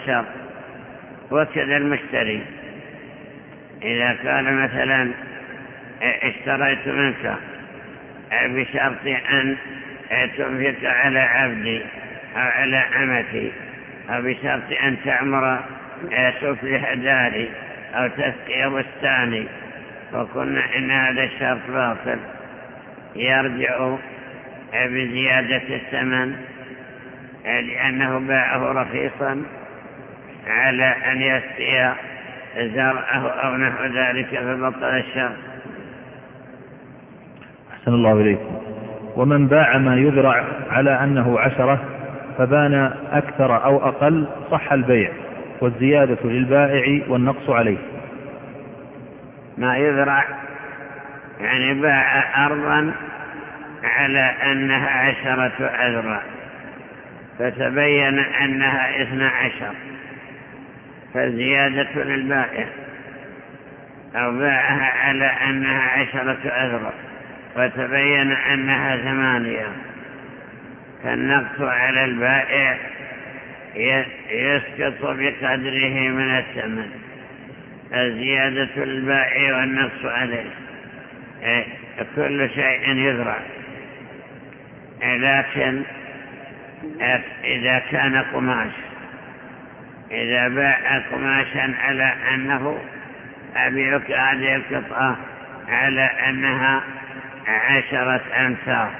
الشر وكذا المشتري. إذا كان مثلا اشتريت منك بشرط أن تنفق على عبدي أو على أمتي أو بشرط أن تعمر تفلح داري أو تسقي بستاني وقلنا إن هذا الشرط باطل. يرجع بزيادة الثمن لأنه باعه رخيصا. على أن يسقي زرعه أو نحو ذلك فبطل الشر. أحسن الله إليكم ومن باع ما يذرع على أنه عشرة فبان أكثر أو أقل صح البيع والزيادة للبائع والنقص عليه. ما يذرع يعني باع أرضا على أنها عشرة أذرع فتبين أنها اثنى عشر. فالزيادة للبائع أو باعها على أنها عشرة أذرع وتبين أنها ثمانية. فالنقص على البائع يسقط بقدره من الثمن. الزيادة للبائع والنقص عليه. كل شيء يزرع لكن إذا كان قماش. إذا باع قماشا على أنه أبيعك هذه القطعة على أنها عشرة أمتار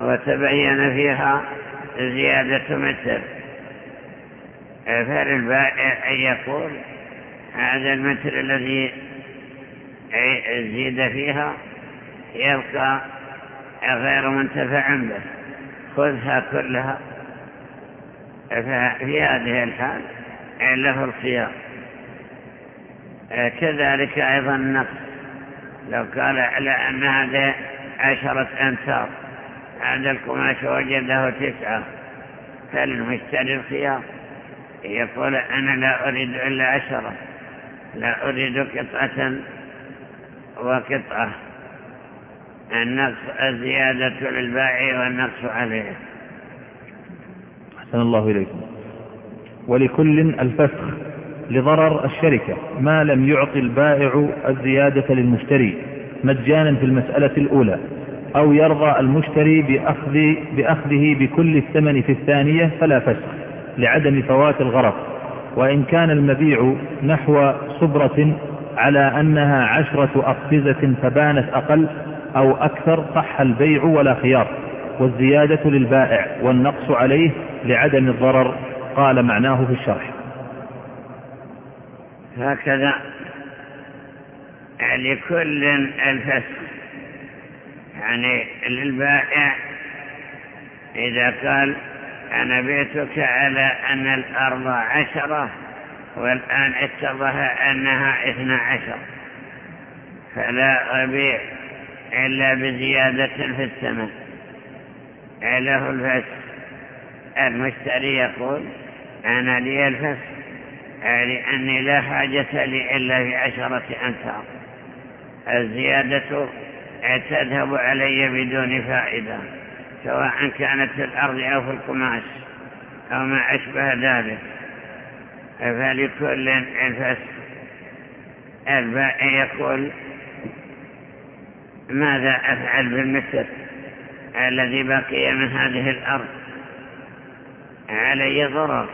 وتبين فيها زيادة متر. فللبائع أن يقول هذا المتر الذي زيد فيها يبقى غير منتفع به. خذها كلها. ففي هذه الحال له الخيار. كذلك أيضا النقص لو قال على أن هذا عشرة أمتار هذا القماش وجده تسعة فللمشتري الخيار. يقول أنا لا أريد إلا عشرة لا أريد قطعة وقطعة. النقص الزيادة للبائع والنقص عليه. أحسن الله إليكم. ولكل الفسخ لضرر الشركة ما لم يعطي البائع الزيادة للمشتري مجانا في المسألة الأولى أو يرضى المشتري بأخذ بأخذه بكل الثمن في الثانية فلا فسخ لعدم فوات الغرض. وإن كان المبيع نحو صبرة على أنها عشرة أقفزة فبانت أقل أو أكثر صح البيع ولا خيار والزيادة للبائع والنقص عليه لعدم الضرر قال معناه في الشرح. هكذا. لكل الفسخ يعني للبائع إذا قال أنا بيتك على أن الأرض عشرة والآن اتضح أنها اثنى عشر فلا أبيع إلا بزيادة في الثمن. له الفسخ المشتري يقول أنا لي الفسخ لأني لا حاجة لي إلا في عشرة أمتار الزيادة تذهب علي بدون فائدة سواء كانت في الأرض أو في القماش أو ما أشبه ذلك. فلكل الفسخ. البائع يقول ماذا أفعل بالمثل الذي بقي من هذه الأرض؟ علي ضرر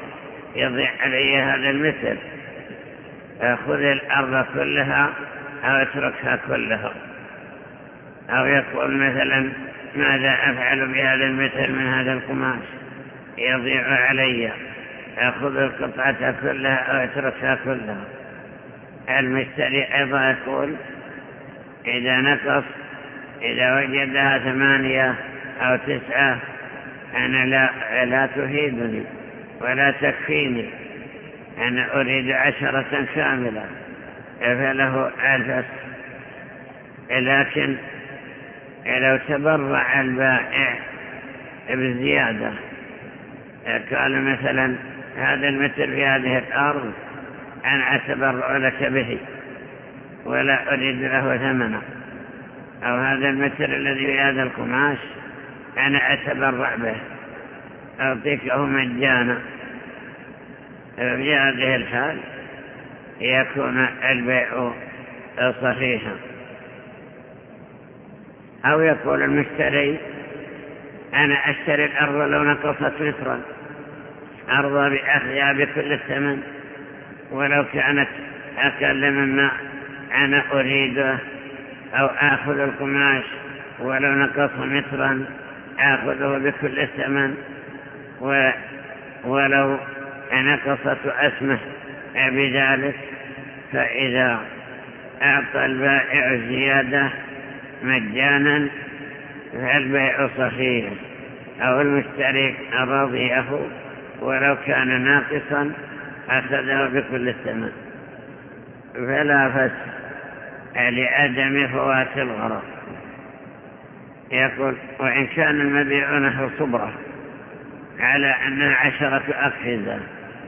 يضيع علي هذا المثل. خذ الأرض كلها أو أتركها كلها. أو يقول مثلا ماذا أفعل بهذا المثل من هذا القماش؟ يضيع علي. أخذ القطعة كلها أو أتركها كلها. المشتري أيضا يقول إذا نقص إذا وجدها ثمانية أو تسعة أنا لا, لا تهيدني ولا تكفيني. أنا أريد عشرة كاملة فله ألف. لكن لو تبرع البائع بزيادة قال مثلا هذا المتر في هذه الأرض أنا أتبرع لك به ولا أريد له ثمنا أو هذا المتر الذي في هذا القماش أنا أتبرع به. أعطيكه مجانا. في هذه الحال يكون البيع صحيحا. أو يقول المشتري أنا أشتري الأرض لو نقصت مترا. أرضى بأخذها بكل الثمن. ولو كانت أقل مما أنا أريده أو أخذ القماش ولو نقص مترا. أخذه بكل الثمن. ولو نقصت أسمه بذلك فإذا أعطى البائع زيادة مجانا فالبيع صحيح أو المشترك رضيه ولو كان ناقصا أخذه بكل الثمن. فلا فسح لعدم فوات الغرض. يقول وإن كان المبيع نحو صبرة على أنها عشرة أقفزة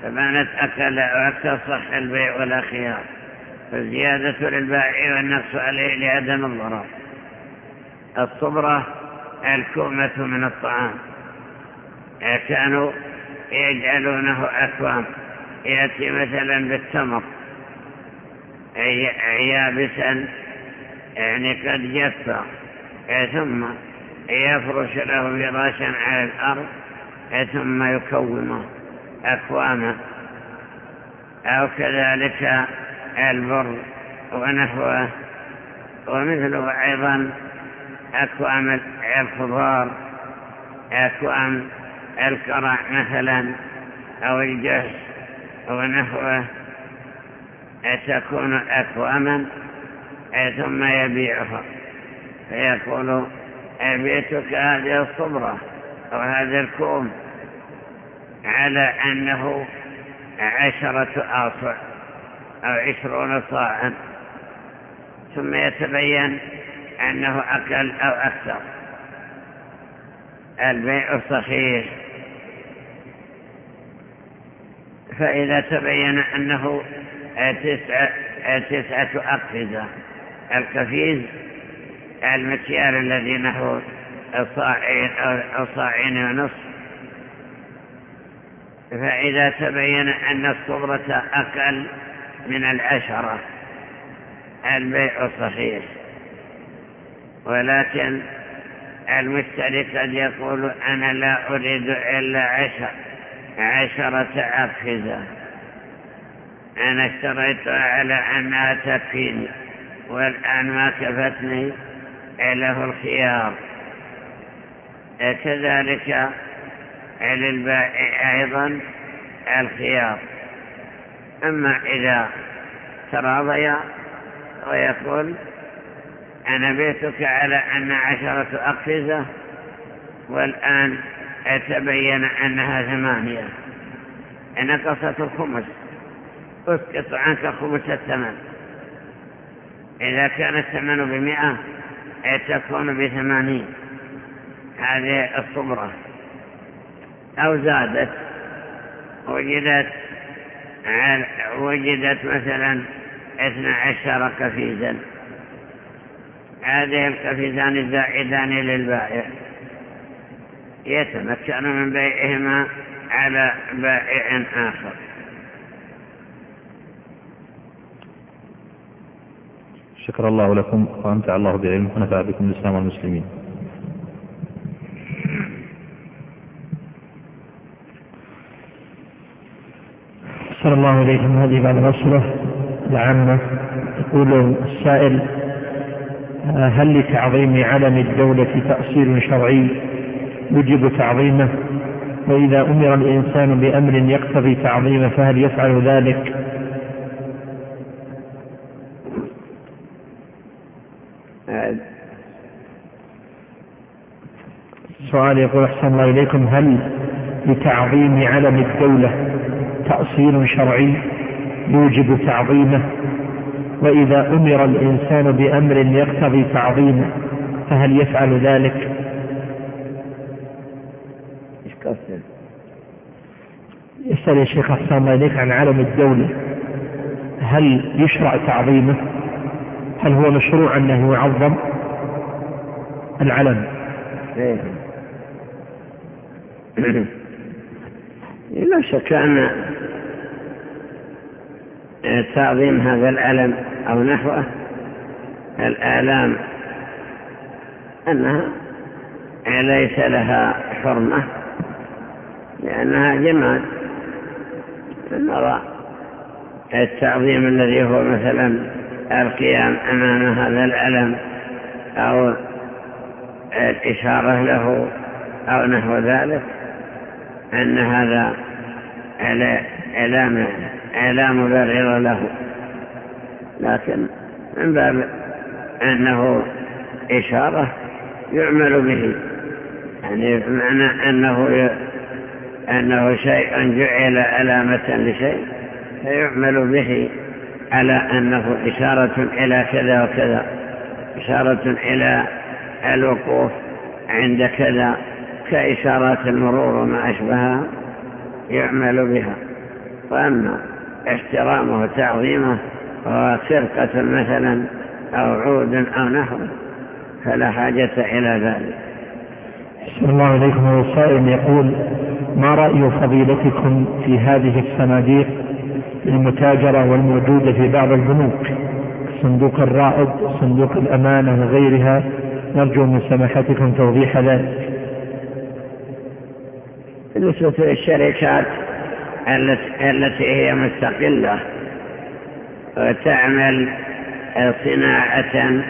فبانت أكل وأكثر صح البيع ولا خيار فالزيادة للبائع والنقص عليه لعدم الضرر. الصبرة الكومة من الطعام. كانوا يجعلونه أكوام يأتي مثلا بالتمر. يابسا يعني قد جف ثم يفرش له فراشا على الأرض ثم يكومه أكواما أو كذلك البر ونحوه. ومثله أيضا أكوام الخضار أكوام الكرع مثلا أو الجهز ونحوه. تكون أكواما ثم يبيعها. فيقول أبيتك هذه الصبرة أو هذا الكوم على أنه عشرة آصع أو عشرون صاعا. ثم يتبين أنه أقل أو أكثر. البيع صحيح. فإذا تبين أنه تسعة, تسعة أقفزة. القفيز المكيال الذي نحو صاعين أو صاعين ونصف. فإذا تبين أن الصبرة أقل من العشرة البيع صحيح. ولكن المشتري قد يقول أنا لا أريد إلا عشر عشرة أقفزة أنا اشتريتها على أنها تكفيني والآن ما كفتني. له الخيار. كذلك للبائع أيضا الخيار. أما إذا تراضيا ويقول أنا بيتك على أن عشرة أقفزة والآن تبين أنها ثمانية. نقصت الخمس. أسقط عنك خمس الثمن. إذا كان الثمن بمئة تكون بثمانين. هذه الصبرة أو زادت. وجدت وجدت مثلا اثنى عشر كفيزا. هذه الكفيزان الزائدان للبائع. يتمكن من بيعهما على بائع آخر. شكر الله لكم وأمتع الله بعلم ونفع بكم الإسلام والمسلمين. صلى الله إليكم هذه بعد الأسرة العامة. يقول السائل هل لتعظيم علم الدولة تأصيل شرعي يجب تعظيمه؟ وإذا أمر الإنسان بأمر يقتضي تعظيمه فهل يفعل ذلك؟ سؤال يقول أحسن الله إليكم هل لتعظيم علم الدولة تأصيل شرعي يوجب تعظيمه؟ وإذا أمر الإنسان بأمر يقتضي تعظيمه فهل يفعل ذلك؟ يسأل يا شيخ أحسن الله إليك عن علم الدولة هل يشرع تعظيمه؟ هل هو مشروع أنه يعظم العلم. لا شك أن تعظيم هذا الألم أو نحوه الآلام أنها ليس لها حرمة لأنها جماد. نرى التعظيم الذي هو مثلا القيام أمام هذا الألم أو الإشارة له أو نحو ذلك. أن هذا إعلام إعلام مبرر له. لكن من باب أنه إشارة يعمل به. يعني بمعنى أنه أنه شيء جعل علامة لشيء فيعمل به على أنه إشارة إلى كذا وكذا. إشارة إلى الوقوف عند كذا. كإشارات المرور وما أشبهها يعمل بها. وأما احترامه وتعظيمه وهو سرقة مثلا أو عود أو نحو فلا حاجة إلى ذلك. صلى الله عليكم. وسلم يقول ما رأي فضيلتكم في هذه الصناديق المتاجرة والموجودة في بعض البنوك؟ صندوق الرائد صندوق الأمانة وغيرها. نرجو من سماحتكم توضيح ذلك. بالنسبة للشركات التي هي مستقلة وتعمل صناعة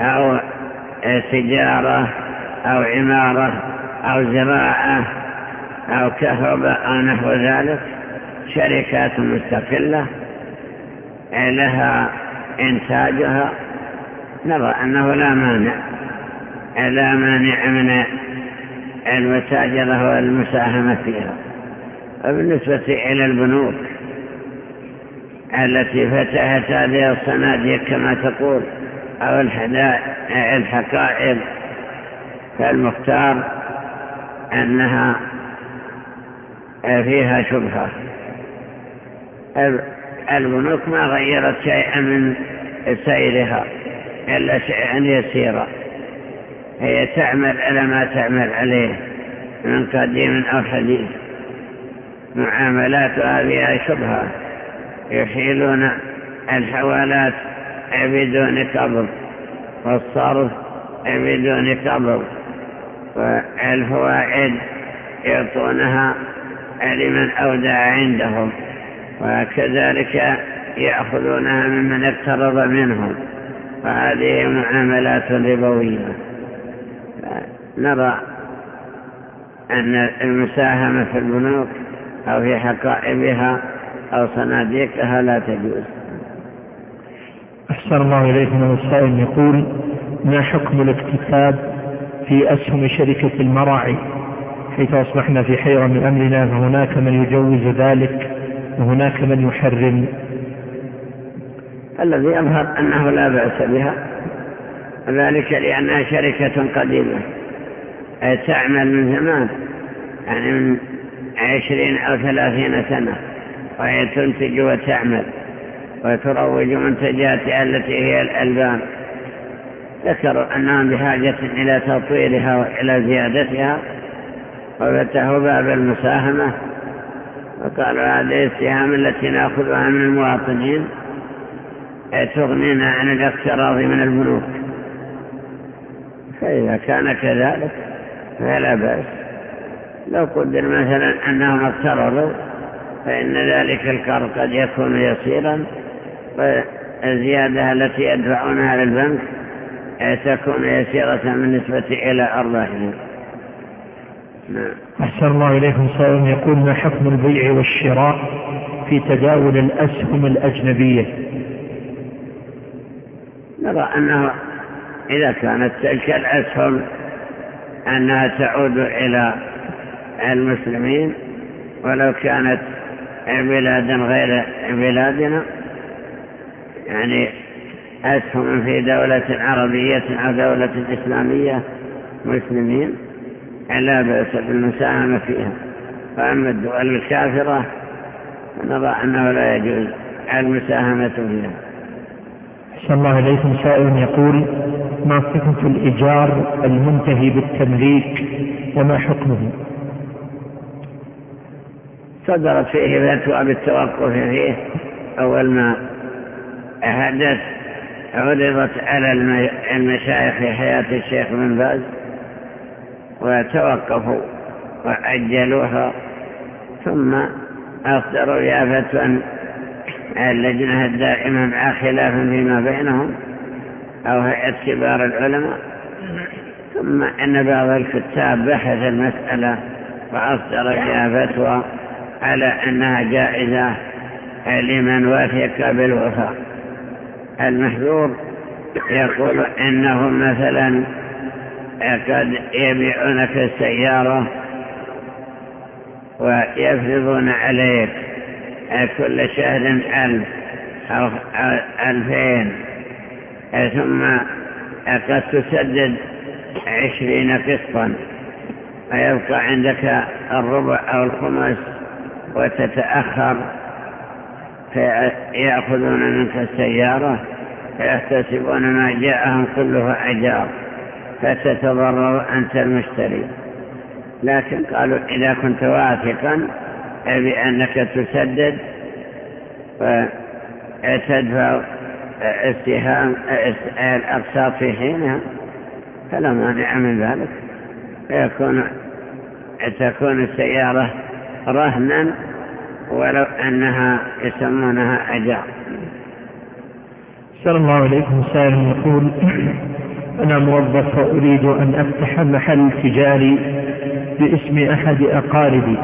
أو تجارة أو عمارة أو زراعة أو كهرباء أو نحو ذلك. شركات مستقلة لها إنتاجها. نرى أنه لا مانع لا مانع من المتاجرة والمساهمة فيها. وبالنسبة إلى البنوك التي فتحت هذه الصناديق كما تقول أو الحقائب فالمختار أنها فيها شبهة. البنوك ما غيرت شيئا من سيرها إلا شيئا يسيرا. هي تعمل على ما تعمل عليه من قديم أو حديث. معاملاتها فيها شبهة يحيلون الحوالات بدون قبض والصرف بدون قبض. والفوائد يعطونها لمن أودع عندهم وكذلك يأخذونها ممن اقترض منهم. وهذه معاملات ربوية. نرى أن المساهمة في البنوك أو في حقائبها أو صناديقها لا تجوز. أحسن الله إليكم السائل يقول ما حكم الاكتساب في أسهم شركة المراعي؟ حيث أصبحنا في حيرة من أمرنا فهناك من يجوز ذلك وهناك من يحرم. الذي يظهر أنه لا بأس بها ذلك لأنها شركة قديمة. تعمل من زمان يعني من عشرين أو ثلاثين سنة وهي تنتج وتعمل وتروج منتجاتها التي هي الألبان. ذكروا أنهم بحاجة إلى تطويرها وإلى زيادتها وفتحوا باب المساهمة وقالوا هذه السهام التي نأخذها من المواطنين تغنينا عن الاقتراض من البنوك. فإذا كان كذلك فلا بأس. لو قدر مثلا أنهم اقترضوا فإن ذلك القرض قد يكون يسيرا والزيادة التي يدفعونها للبنك تكون يسيرة بالنسبة إلى أرضهم نعم. أحسن الله إليكم سائل يقول ما حكم البيع والشراء في تداول الأسهم الأجنبية؟ نرى أنه إذا كانت تلك الأسهم أنها تعود إلى المسلمين ولو كانت بلادا غير بلادنا يعني أسهم في دولة عربية أو دولة إسلامية مسلمين لا بأس بالمساهمة فيها. فأما الدول الكافرة فنرى أنه لا يجوز المساهمة فيها. أحسن الله إليكم سائل يقول ما صفة الإيجار المنتهي بالتمليك وما حكمه. صدرت فيه فتوى بالتوقف فيه. أول ما حدث عرضت على المشايخ في حياة الشيخ بن باز وتوقفوا وأجلوها. ثم أصدروا يا فتوى اللجنة الدائمة مع خلاف فيما بينهم. أو هيئة كبار العلماء ثم أن بعض الكتاب بحث المسألة وأصدر فيها فتوى على أنها جائزة لمن وثق بالوفاء. المحذور يقول إنهم مثلا قد يبيعونك السيارة ويفرضون عليك كل شهر ألف أو ألفين ثم قد تسدد عشرين قسطا ويبقى عندك الربع أو الخمس وتتأخر فيأخذون منك السيارة فيحتسبون ما جاءهم كله أجار فتتضرر أنت المشتري. لكن قالوا إذا كنت واثقا بأنك تسدد وتدفع استهام الأقساط في حينها فلا مانع من ذلك. فيكون تكون السيارة رهنا ولو أنها يسمونها أجار. سلام الله عليكم سائل يقول أنا موظف وأريد أن أفتح محل تجاري باسم أحد أقاربي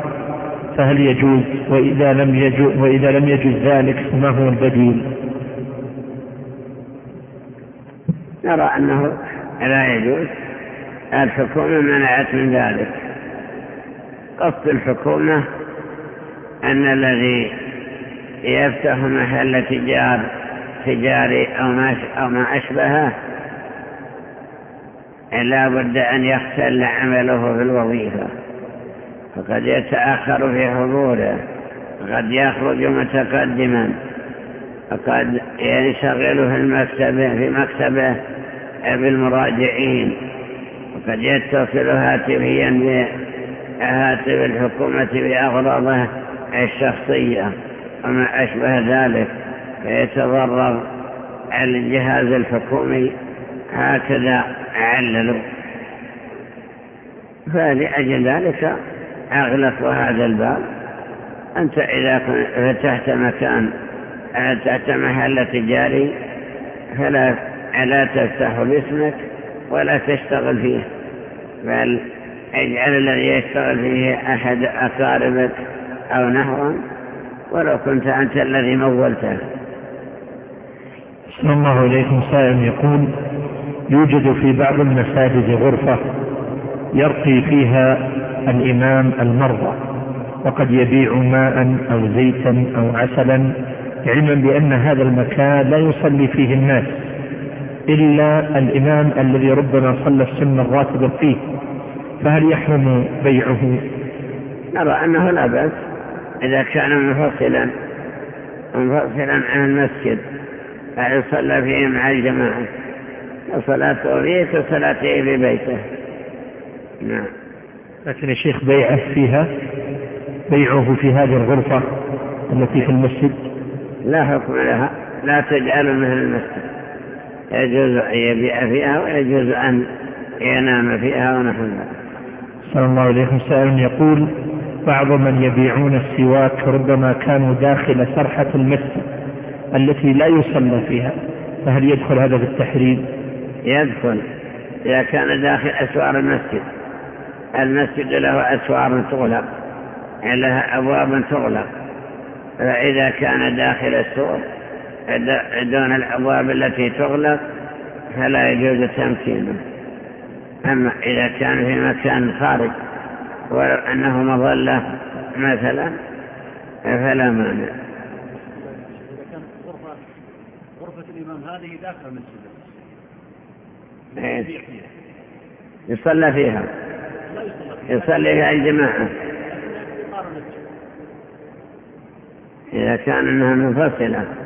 فهل يجوز؟ وإذا لم يجوز, وإذا لم يجوز ذلك فما هو البديل؟ نرى أنه لا يجوز. الحكومة منعت من ذلك. قصد الحكومة أن الذي يفتح محل تجار تجاري أو ما, أو ما أشبهه لا بد أن يختل عمله في الوظيفة. فقد يتأخر في حضوره قد يخرج متقدما وقد ينشغل في المكتبة في مكتبه بالمراجعين. وقد يتصل هاتفيا بهاتف الحكومة بأغراضه الشخصية وما أشبه ذلك. فيتضرر الجهاز الحكومي هكذا عللوا فلأجل ذلك أغلق هذا الباب. أنت إذا فتحت مكان تحت محل تجاري فلا لا تفتح باسمك ولا تشتغل فيه بل اجعل الذي يشتغل فيه أحد أقاربك أو نهرا ولو كنت أنت الذي مولته. صلى الله عليكم. سائل يقول يوجد في بعض المساجد غرفة يرقي فيها الإمام المرضى وقد يبيع ماء أو زيتا أو عسلا علما بأن هذا المكان لا يصلي فيه الناس. إلا الإمام الذي ربما صلى السنة الراتبة فيه فهل يحرم بيعه؟ نرى أنه لا بأس إذا كان منفصلا منفصلا عن المسجد فيصلى فيه مع الجماعة؟ صلاته فيه كصلاته في بيته. نعم. لكن يا شيخ بيعه فيها بيعه في هذه الغرفة التي في المسجد؟ لا حكم لها لا تجعل مثل المسجد. يجوز أن يبيع فيها ويجوز أن ينام فيها ونحن ذلك. صلى الله عليه وسلم يقول بعض من يبيعون السواك ربما كانوا داخل سرحة المسجد التي لا يصلى فيها فهل يدخل هذا في التحريم يدخل إذا كان داخل أسوار المسجد. المسجد له أسوار تغلق لها أبواب تغلق فإذا كان داخل السور دون الأبواب التي تغلق فلا يجوز تمكينه. أما إذا كان في مكان خارج ولو أنه مظلة مثلا فلا مانع. غرفة غرفة الإمام هذه داخل المسجد. إيه. يصلى فيها. يصلي فيها الجماعة. إذا كان أنها منفصلة.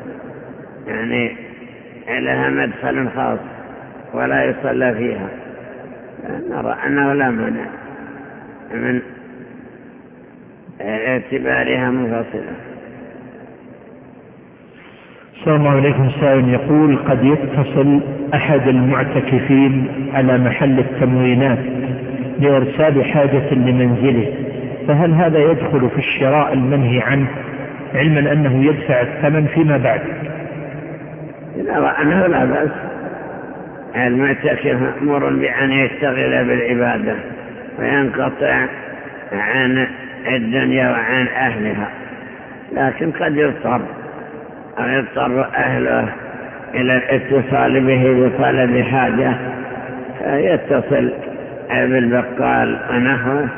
يعني لها مدخل خاص ولا يصلى فيها. نرى أنه لا مانع من اعتبارها منفصلة الله إليكم سائل يقول قد يتصل أحد المعتكفين على محل التموينات لإرسال حاجة لمنزله فهل هذا يدخل في الشراء المنهي عنه؟ علما أنه يدفع الثمن فيما بعد. لا أنه لا بأس المعتكف مأمور بأن يشتغل بالعبادة وينقطع عن الدنيا وعن أهلها لكن قد يضطر أو يضطر أهله إلى الاتصال به بطلب حاجة فيتصل بالبقال ونحوه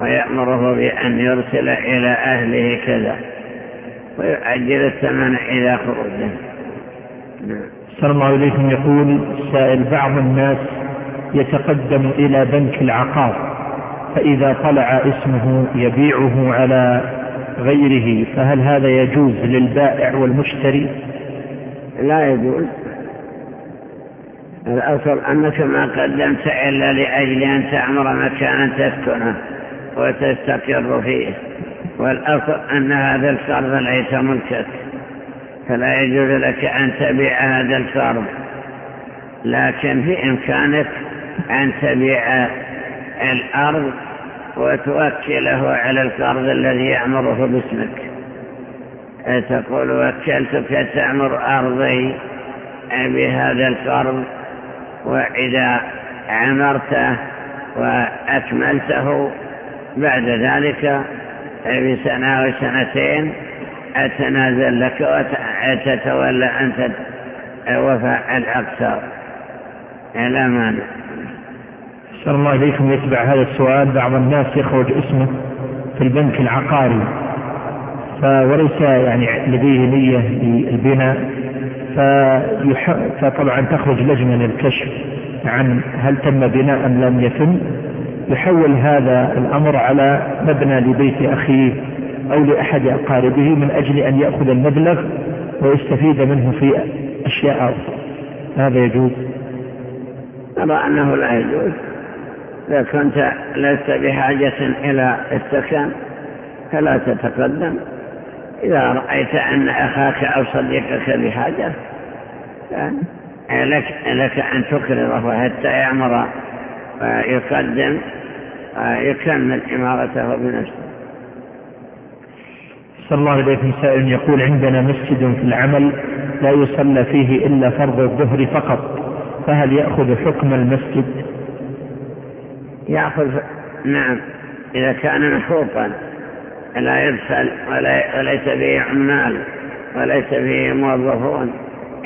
ويأمره بأن يرسل إلى أهله كذا ويؤجل الثمن إلى خروجه. صلى الله عليكم يقول سائل بعض الناس يتقدم إلى بنك العقار فإذا طلع اسمه يبيعه على غيره فهل هذا يجوز للبائع والمشتري؟ لا يجوز. الأصل أنك ما قدمت إلا لأجل أن تعمر مكانا تسكنه وتستقر فيه والأصل أن هذا الفرض ليس ملكك. فلا يجوز لك أن تبيع هذا الفرض لكن في إمكانك أن تبيع الأرض وتوكله على القرض الذي يأمره باسمك. تقول وكلتك تعمر أرضي بهذا القرض وإذا عمرته وأكملته بعد ذلك بسنة أو سنتين أتنازل لك وتتولى أنت وفاء الأكثر. لا مانع. صلى الله عليكم يتبع هذا السؤال. بعض الناس يخرج اسمه في البنك العقاري وليس يعني لديه نية للبناء فطبعا تخرج لجنة للكشف عن هل تم بناء أم لم يتم. يحول هذا الأمر على مبنى لبيت أخيه أو لأحد أقاربه من أجل أن يأخذ المبلغ ويستفيد منه في أشياء أخرى. هذا يجوز. أرى أنه لا يجوز إذا كنت لست بحاجة إلى السكن فلا تتقدم. إذا رأيت أن أخاك أو صديقك بحاجة لك, لك أن تكرره حتى يعمر ويقدم ويكمل إمارته بنفسه. صلى الله عليه سائل يقول عندنا مسجد في العمل لا يصلى فيه إلا فرض الظهر فقط فهل يأخذ حكم المسجد؟ يأخذ نعم إذا كان محروقا لا يدخل وليس فيه عمال وليس فيه موظفون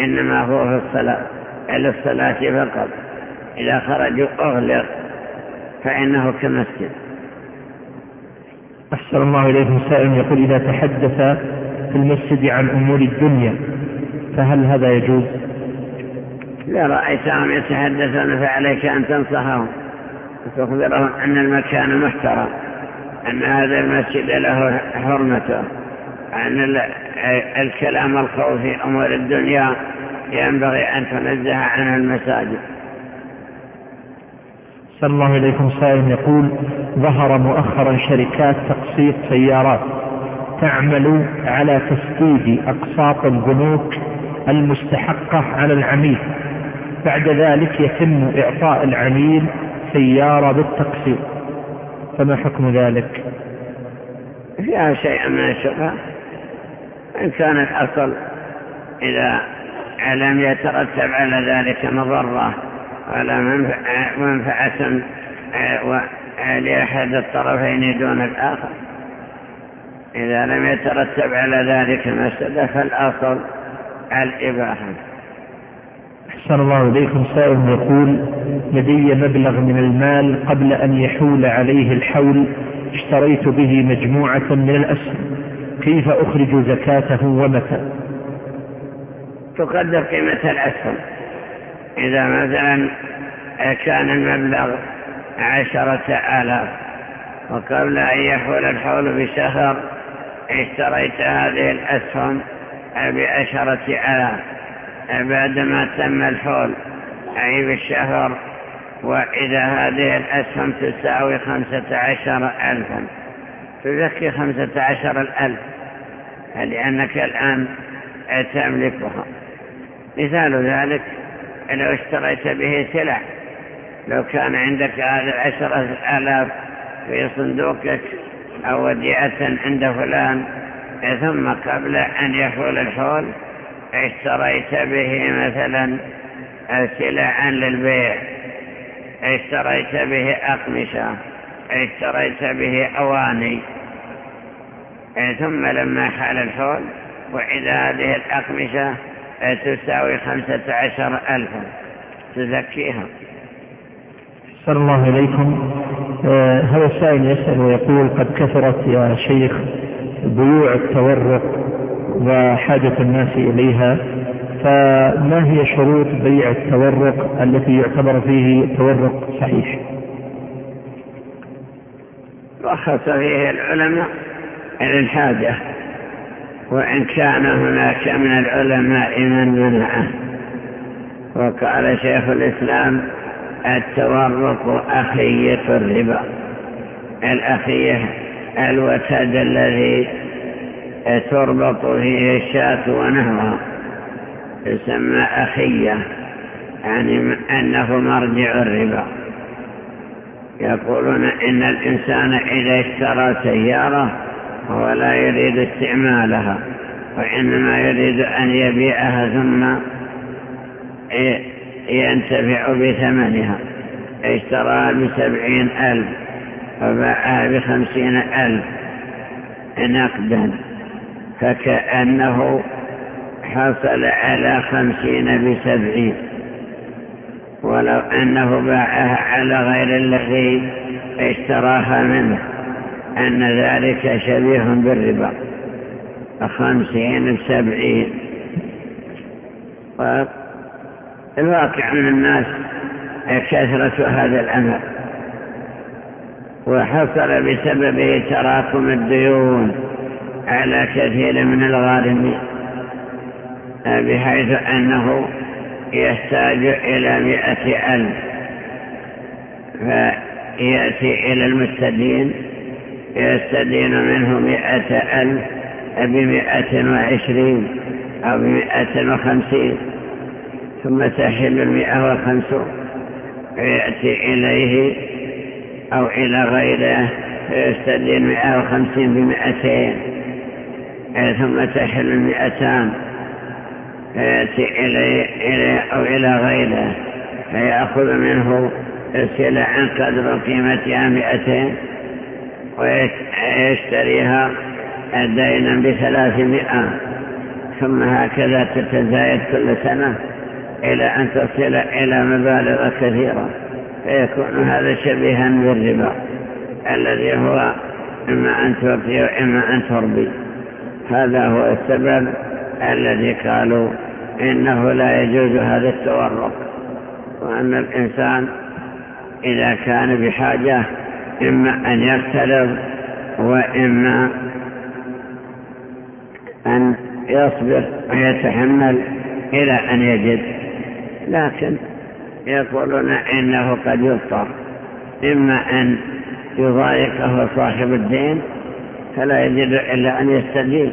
إنما هو في الصلاة إلى الصلاة فقط إذا خرجوا أغلق فإنه كمسجد. أحسن الله إليكم سائل يقول إذا تحدث في المسجد عن أمور الدنيا فهل هذا يجوز؟ إذا رأيتهم يتحدثون فعليك أن تنصحهم وتخبرهم أن المكان محترم أن هذا المسجد له حرمته أن الكلام الخوف في أمور الدنيا ينبغي أن تنزه عنه المساجد. صلى الله عليكم سائل يقول ظهر مؤخرا شركات تقسيط سيارات تعمل على تسديد أقساط البنوك المستحقة على العميل. بعد ذلك يتم إعطاء العميل سيارة بالتقسيط. فما حكم ذلك؟ فيها شيء من الشبهة إن كان الأصل إذا لم يترتب على ذلك مضرة. ولا منفعة لأحد الطرفين دون الآخر. إذا لم يترتب على ذلك مسألة فالأصل الإباحة. أحسن الله إليكم. سائل يقول لدي مبلغ من المال قبل أن يحول عليه الحول اشتريت به مجموعة من الأسهم. كيف أخرج زكاته ومتى؟ تقدر قيمة الأسهم. إذا مثلا كان المبلغ عشرة آلاف وقبل أن يحول الحول بشهر اشتريت هذه الأسهم بعشرة آلاف. بعدما تم الحول أي بالشهر وإذا هذه الأسهم تساوي خمسة عشر ألفا. تزكي خمسة عشر الألف لأنك الآن تملكها. مثال ذلك لو اشتريت به سلع. لو كان عندك هذا العشرة آلاف في صندوقك أو وديعة عند فلان ثم قبل أن يحول الحول اشتريت به مثلا سلعا للبيع. اشتريت به أقمشة اشتريت به أواني. ثم لما حال الحول وإذا هذه الأقمشة تساوي خمسة عشر ألفا. تزكيها. صلى الله إليكم. آه هذا السائل يسأل ويقول قد كثرت يا شيخ بيوع التورق وحاجة الناس إليها فما هي شروط بيع التورق التي يعتبر فيه تورق صحيح؟ رخص فيه العلماء للحاجة وإن كان هناك من العلماء من منعه. وقال شيخ الإسلام التورق أخية الربا. الأخية الوتد الذي تربط فيه الشاة ونهرها. يسمى أخية يعني أنه مرجع الربا. يقولون إن الإنسان إذا اشترى سيارة هو لا يريد استعمالها وإنما يريد أن يبيعها ثم ينتفع بثمنها. اشتراها بسبعين ألف وباعها بخمسين ألف نقدا فكأنه حصل على خمسين بسبعين. ولو أنه باعها على غير الذي اشتراها منه. أن ذلك شبيه بالربا. خمسين بسبعين. الواقع من الناس كثرة هذا الأمر. وحصل بسببه تراكم الديون على كثير من الغارمين. بحيث أنه يحتاج إلى مئة ألف. فيأتي إلى المستدين يستدين منه مئة ألف بمئة وعشرين أو بمئة وخمسين ثم تحل المئة والخمسون. فيأتي إليه أو إلى غيره فيستدين مئة وخمسين بمئتين ثم تحل المئتان. فيأتي إليه, إليه أو إلى غيره فيأخذ منه سلعا قدر قيمتها مئتين. ويشتريها دينا بثلاثمائة ثم هكذا تتزايد كل سنة إلى أن تصل إلى مبالغ كثيرة فيكون هذا شبيها بالربا الذي هو إما أن تعطي وإما أن تربي هذا هو السبب الذي قالوا إنه لا يجوز هذا التورق. وأن الإنسان إذا كان بحاجة إما أن يختلف وإما أن يصبر ويتحمل إلى أن يجد. لكن يقولون إنه قد يضطر إما أن يضايقه صاحب الدين فلا يجد إلا أن يستدين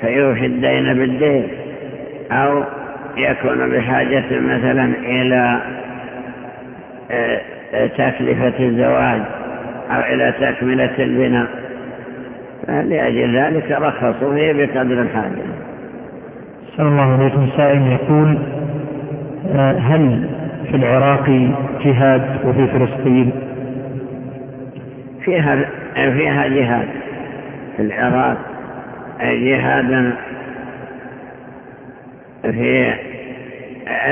فيوفي الدين بالدين. أو يكون بحاجة مثلا إلى آه، تكلفة الزواج. أو إلى تكملة البناء. فلأجل ذلك رخصوا فيه بقدر الحاجة صلى الله عليه سائل يقول آه، هل في العراق جهاد وفي فلسطين؟ فيها فيها جهاد. في العراق جهاد في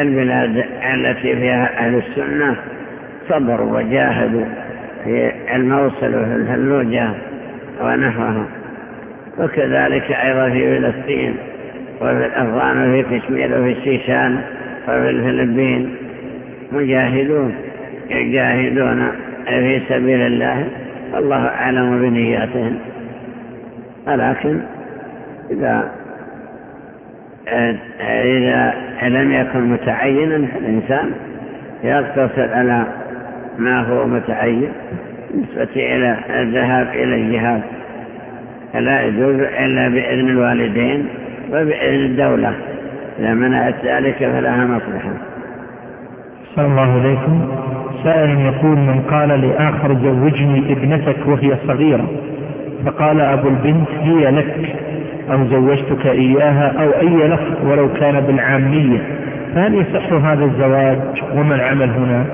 البلاد التي فيها أهل السنة صبروا وجاهدوا. في الموصل وفي الفلوجة ونحوها. وكذلك أيضا في فلسطين وفي الأفغان وفي كشمير وفي الشيشان وفي الفلبين. مجاهدون يجاهدون في سبيل الله الله أعلم بنياتهم. ولكن إذا إذا لم يكن متعينا الإنسان يقتصر على ما هو متعين؟ نسبة إلى الذهاب إلى الجهاد. فلا يجوز إلا بإذن الوالدين وبإذن الدولة. إذا منعت ذلك فلها مصلحة. صلى الله عليكم. سائل يقول من قال لآخر زوجني ابنتك وهي صغيرة. فقال أبو البنت هي لك. أو زوجتك إياها أو أي لفظ ولو كان بالعامية. فهل يصح هذا الزواج؟ وما العمل هنا؟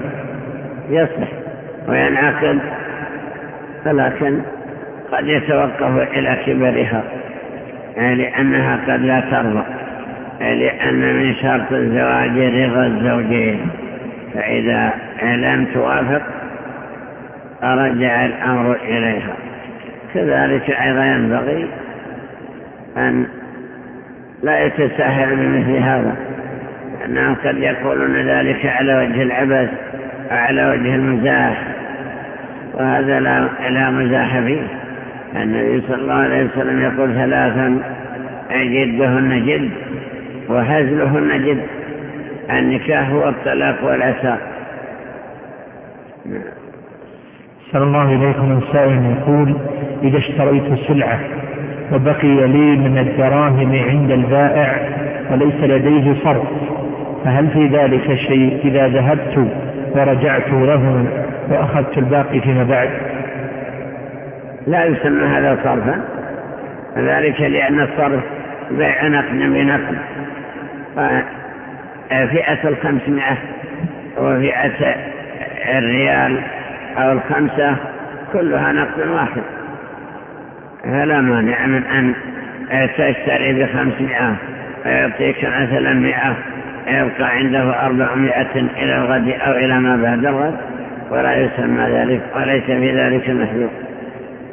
يصح وينعقد ولكن قد يتوقف إلى كبرها لأنها قد لا ترضى لأن من شرط الزواج رضا الزوجين فإذا لم توافق رجع الأمر إليها. كذلك أيضا ينبغي أن لا يتساهل بمثل هذا أنهم قد يقولون ذلك على وجه العبث على وجه المزاح. وهذا لا, مزاح فيه. النبي صلى الله عليه وسلم يقول ثلاثا جدهن جد وهزلهن جد. النكاح والطلاق والعتاق. صلى الله إليكم من سائل يقول إذا اشتريت سلعة وبقي لي من الدراهم عند البائع وليس لديه صرف فهل في ذلك شيء؟ إذا ذهبت ورجعت له وأخذت الباقي فيما بعد. لا يسمى هذا صرفا. ذلك لأن الصرف بيع نقد بنقد فئة الخمسمائة وفئة الريال أو الخمسة كلها نقد واحد. فلا مانع من أن تشتري بخمسمائة ويعطيك مثلا مئة. يبقى عنده أربعمائة إلى الغد أو إلى ما بعد الغد ولا يسمى ذلك وليس في ذلك محلوق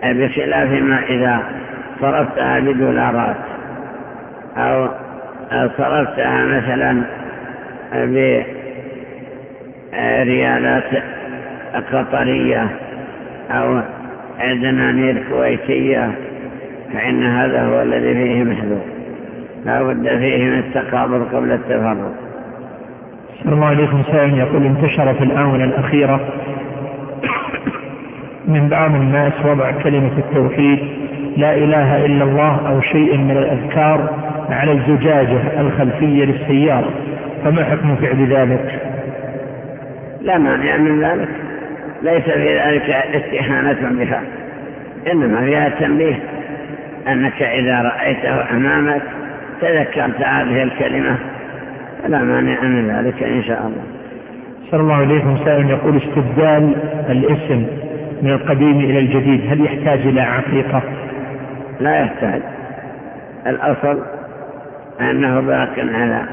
بخلاف ما إذا صرفتها بدولارات أو صرفتها مثلا بريالات قطرية أو دنانير كويتية فإن هذا هو الذي فيه محذور لا بد فيه من التقابل قبل التفرق. الله عليكم سائل يقول انتشر في الآونة الأخيرة من بعض الناس وضع كلمة التوحيد لا إله إلا الله أو شيء من الأذكار على الزجاجة الخلفية للسيارة فما حكم فعل ذلك؟ لا مانع من ذلك ليس في ذلك استهانة بها إنما فيها التنبيه أنك إذا رأيته أمامك تذكرت هذه الكلمة لا مانع من ذلك إن شاء الله. صلى الله عليه سائل يقول استبدال الاسم من القديم إلى الجديد هل يحتاج إلى عقيقة؟ لا يحتاج. الأصل أنه باق على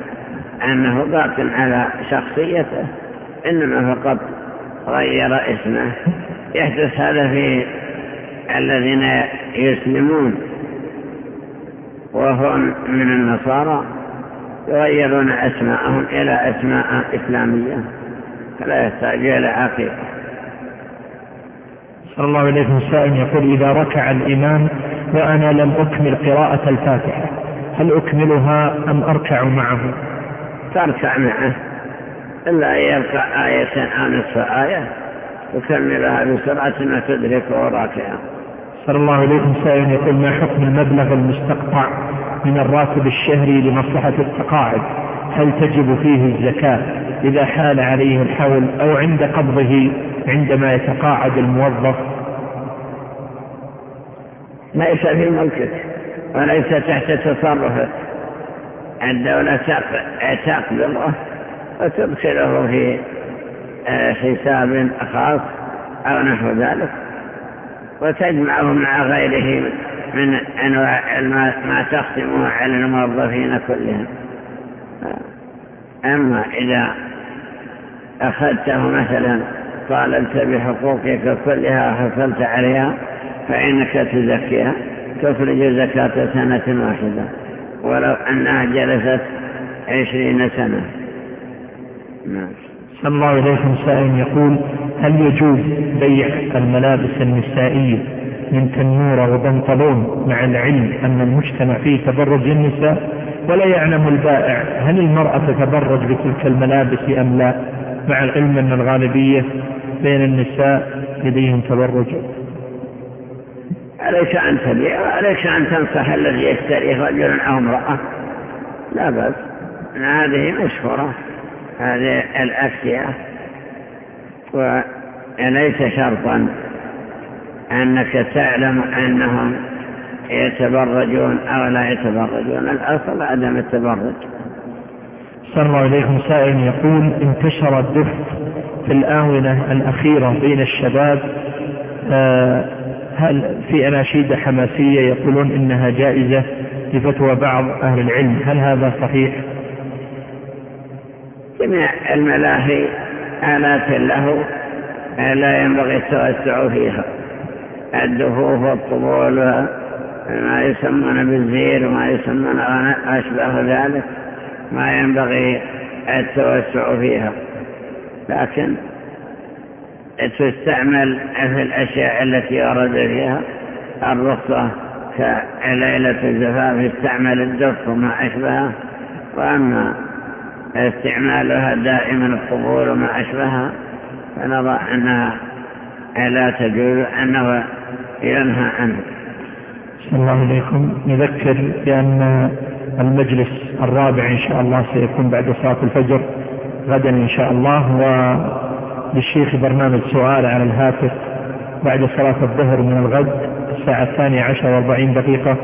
أنه باق على شخصيته إنما فقط غير اسمه. يحدث هذا في الذين يسلمون وهم من النصارى. يغيرون أسماءهم إلى أسماء إسلامية فلا يحتاج إلى عقيقة صلى الله عليه وسلم يقول إذا ركع الإمام وأنا لم أكمل قراءة الفاتحة هل أكملها أم أركع معه؟ تركع معه. إلا أن يبقى آية أو نصف آية تكملها بسرعة ما تدركه راكعا. صلى الله عليه وسلم يقول ما حكم المبلغ المستقطع من الراتب الشهري لمصلحة التقاعد هل تجب فيه الزكاة إذا حال عليه الحول أو عند قبضه عندما يتقاعد الموظف؟ ليس في ملكك وليس تحت تصرفك الدولة تقبضه وتدخله في آه، حساب خاص أو نحو ذلك وتجمعه مع غيره من أنواع ما تختمه على الموظفين كلهم. أما إذا أخذته مثلا طالبت بحقوقك كلها حصلت عليها فإنك تزكيها تخرج زكاة سنة واحدة ولو أنها جلست عشرين سنة. نعم. صلى الله عليه وسلم يقول هل يجوز بيع الملابس النسائية من تنورة وبنطلون مع العلم أن المجتمع فيه تبرج النساء ولا يعلم البائع هل المرأة تتبرج بتلك الملابس أم لا. مع العلم أن الغالبية بين النساء لديهم تبرج. عليك أن تبيع؟ وعليك أن تنصح الذي يشتري رجل أو امرأة؟ لا بس هذه مشهورة. هذه الأكسية وليس شرطا؟ أنك تعلم أنهم يتبرجون أو لا يتبرجون. الأصل عدم التبرج. صلى الله عليكم. سائل يقول انتشر الدف في الآونة الأخيرة بين الشباب آه، هل في أناشيد حماسية يقولون إنها جائزة لفتوى بعض أهل العلم؟ هل هذا صحيح؟ جميع الملاهي آلات له لا ينبغي التوسع فيها. الدفوف والطبول ما يسمون بالزير وما يسمون أشبه ذلك ما ينبغي التوسع فيها. لكن تستعمل في الأشياء التي ورد فيها الرخصة كليلة الزفاف يستعمل الدف وما أشبهه. وأما استعمالها دائما القبول وما أشبهها فنرى أنها لا تجوز أنه ينهى عنه. صلى الله عليكم. نذكر بأن المجلس الرابع إن شاء الله سيكون بعد صلاة الفجر غدا إن شاء الله وللشيخ برنامج سؤال على الهاتف بعد صلاة الظهر من الغد الساعة الثانية عشر وأربعين دقيقة.